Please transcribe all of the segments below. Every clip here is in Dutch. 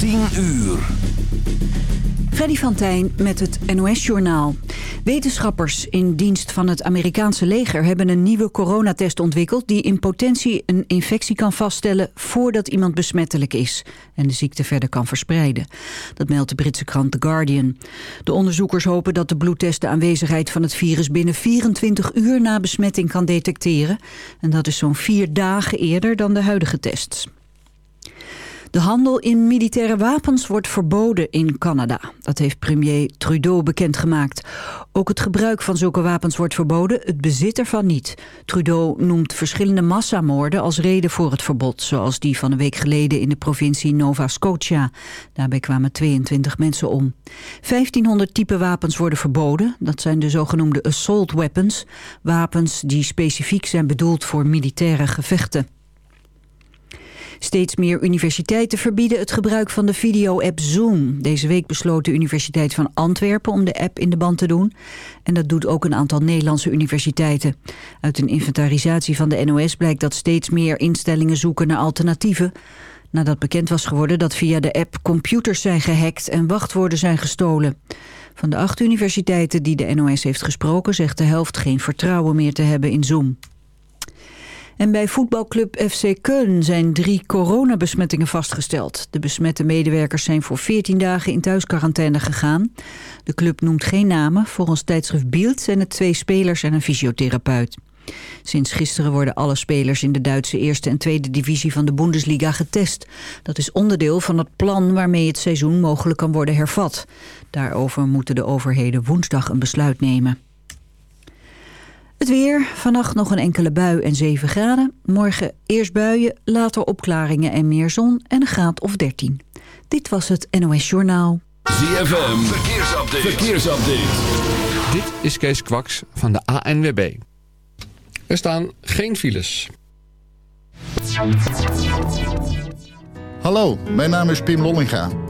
10 uur. Freddy van Tijn met het NOS-journaal. Wetenschappers in dienst van het Amerikaanse leger hebben een nieuwe coronatest ontwikkeld... die in potentie een infectie kan vaststellen voordat iemand besmettelijk is... en de ziekte verder kan verspreiden. Dat meldt de Britse krant The Guardian. De onderzoekers hopen dat de bloedtest de aanwezigheid van het virus... binnen 24 uur na besmetting kan detecteren. En dat is zo'n vier dagen eerder dan de huidige tests. De handel in militaire wapens wordt verboden in Canada. Dat heeft premier Trudeau bekendgemaakt. Ook het gebruik van zulke wapens wordt verboden, het bezit ervan niet. Trudeau noemt verschillende massamoorden als reden voor het verbod... zoals die van een week geleden in de provincie Nova Scotia. Daarbij kwamen 22 mensen om. 1500 type wapens worden verboden. Dat zijn de zogenoemde assault weapons. Wapens die specifiek zijn bedoeld voor militaire gevechten. Steeds meer universiteiten verbieden het gebruik van de video-app Zoom. Deze week besloot de Universiteit van Antwerpen om de app in de band te doen. En dat doet ook een aantal Nederlandse universiteiten. Uit een inventarisatie van de NOS blijkt dat steeds meer instellingen zoeken naar alternatieven. Nadat bekend was geworden dat via de app computers zijn gehackt en wachtwoorden zijn gestolen. Van de acht universiteiten die de NOS heeft gesproken zegt de helft geen vertrouwen meer te hebben in Zoom. En bij voetbalclub FC Köln zijn drie coronabesmettingen vastgesteld. De besmette medewerkers zijn voor 14 dagen in thuisquarantaine gegaan. De club noemt geen namen. Volgens tijdschrift Bild zijn het twee spelers en een fysiotherapeut. Sinds gisteren worden alle spelers in de Duitse eerste en tweede divisie van de Bundesliga getest. Dat is onderdeel van het plan waarmee het seizoen mogelijk kan worden hervat. Daarover moeten de overheden woensdag een besluit nemen. Het weer, vannacht nog een enkele bui en 7 graden. Morgen eerst buien, later opklaringen en meer zon en een graad of 13. Dit was het NOS Journaal. ZFM, verkeersupdate. verkeersupdate. Dit is Kees Kwaks van de ANWB. Er staan geen files. Hallo, mijn naam is Pim Lollinga.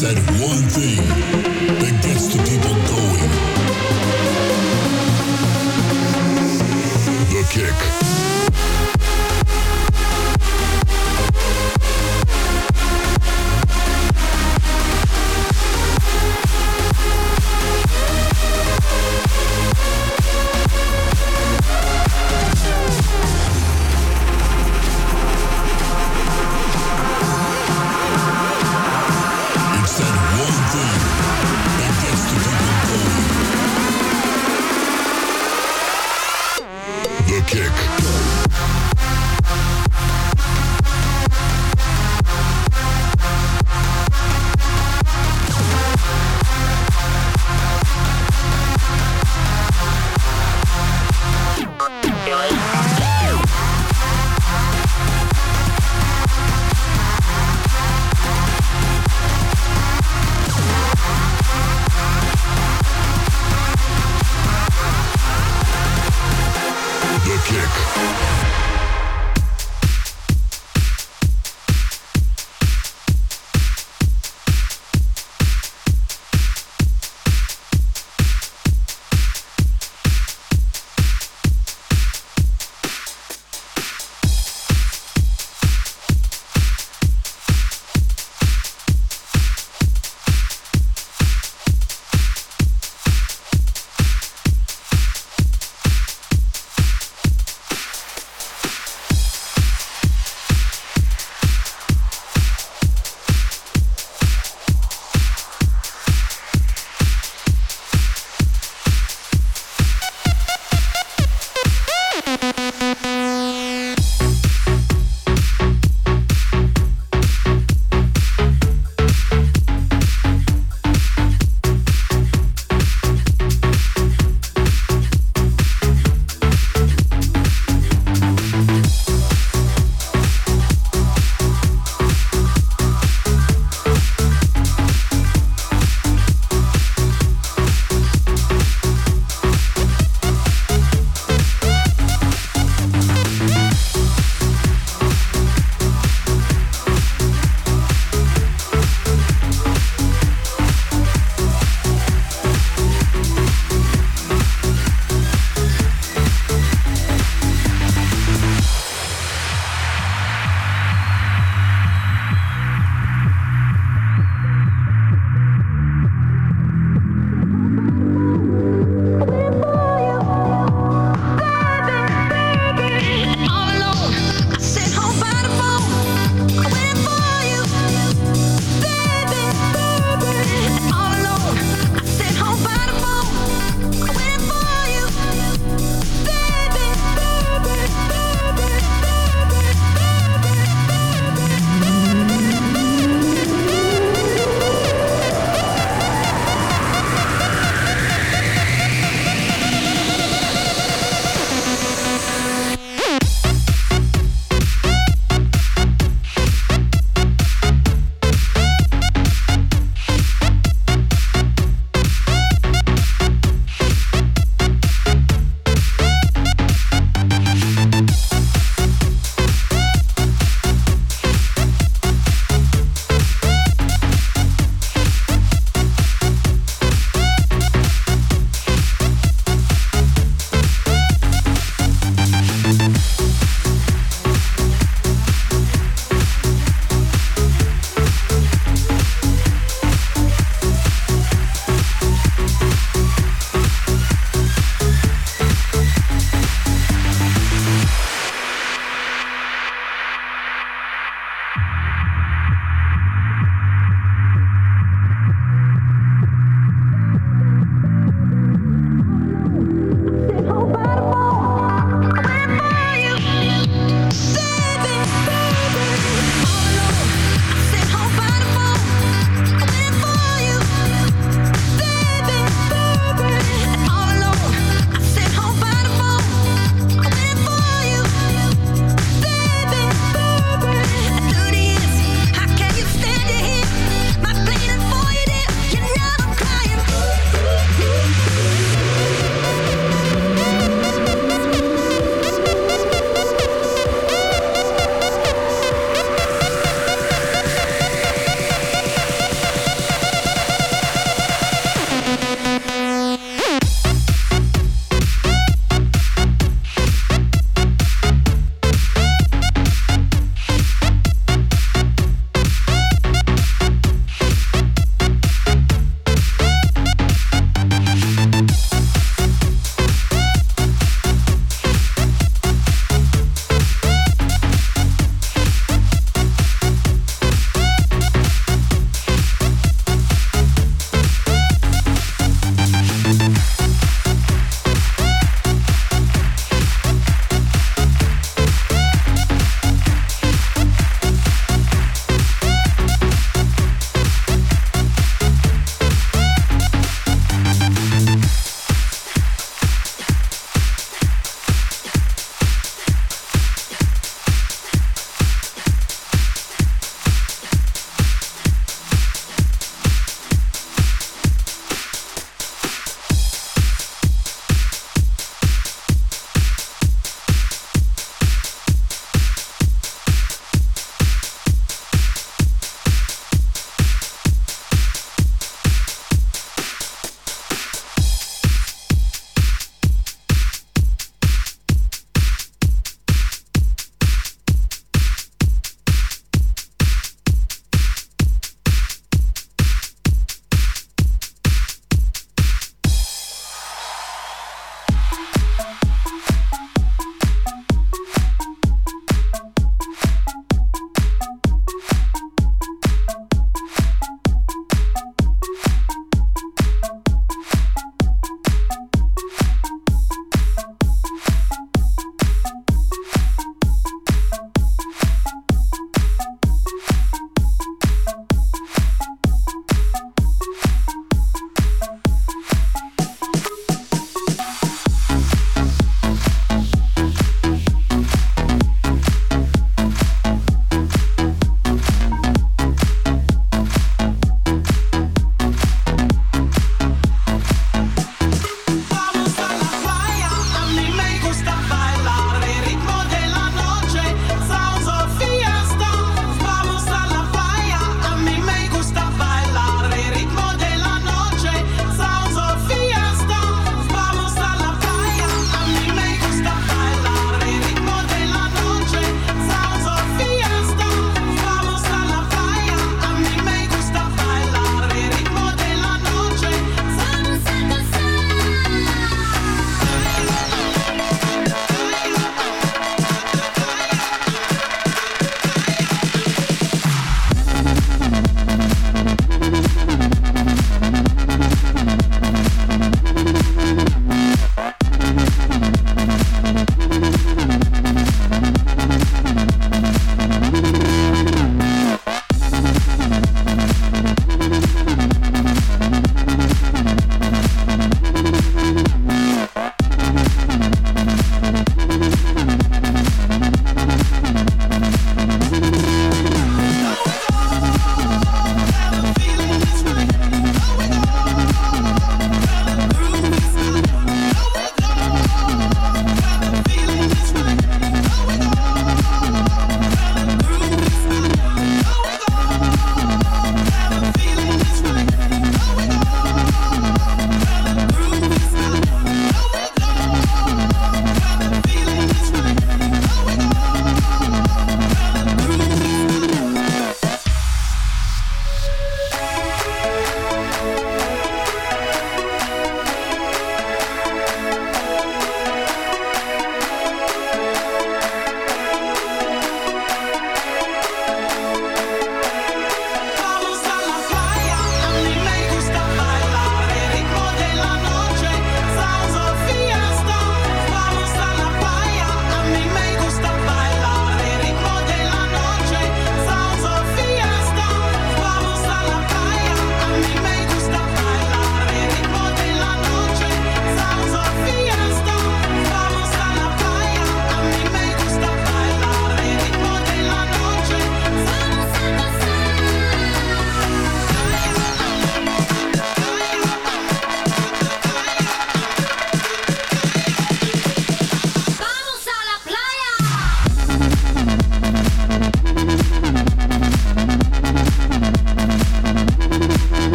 That one thing that gets the people going.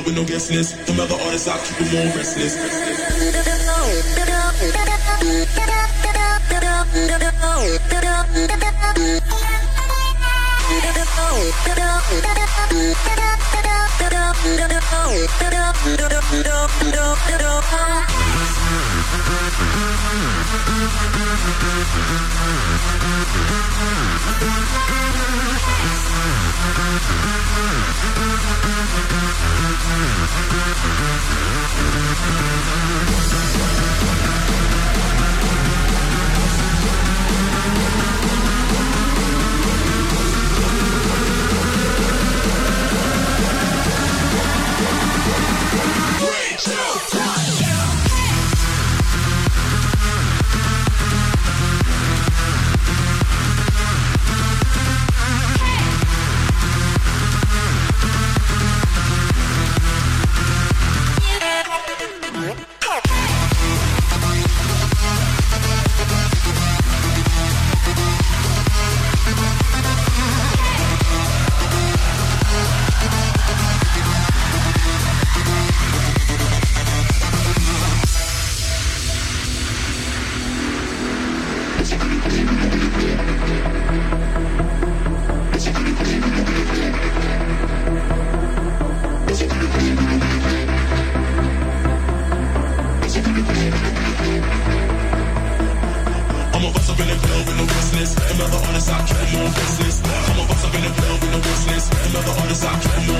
club with no guest list. Them other artists, I keep them all restless. Two, three. Nou business. Another honest, I care more on business. I'm a boss, I've been a player with no business. Another honest, I care more